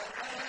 الآيات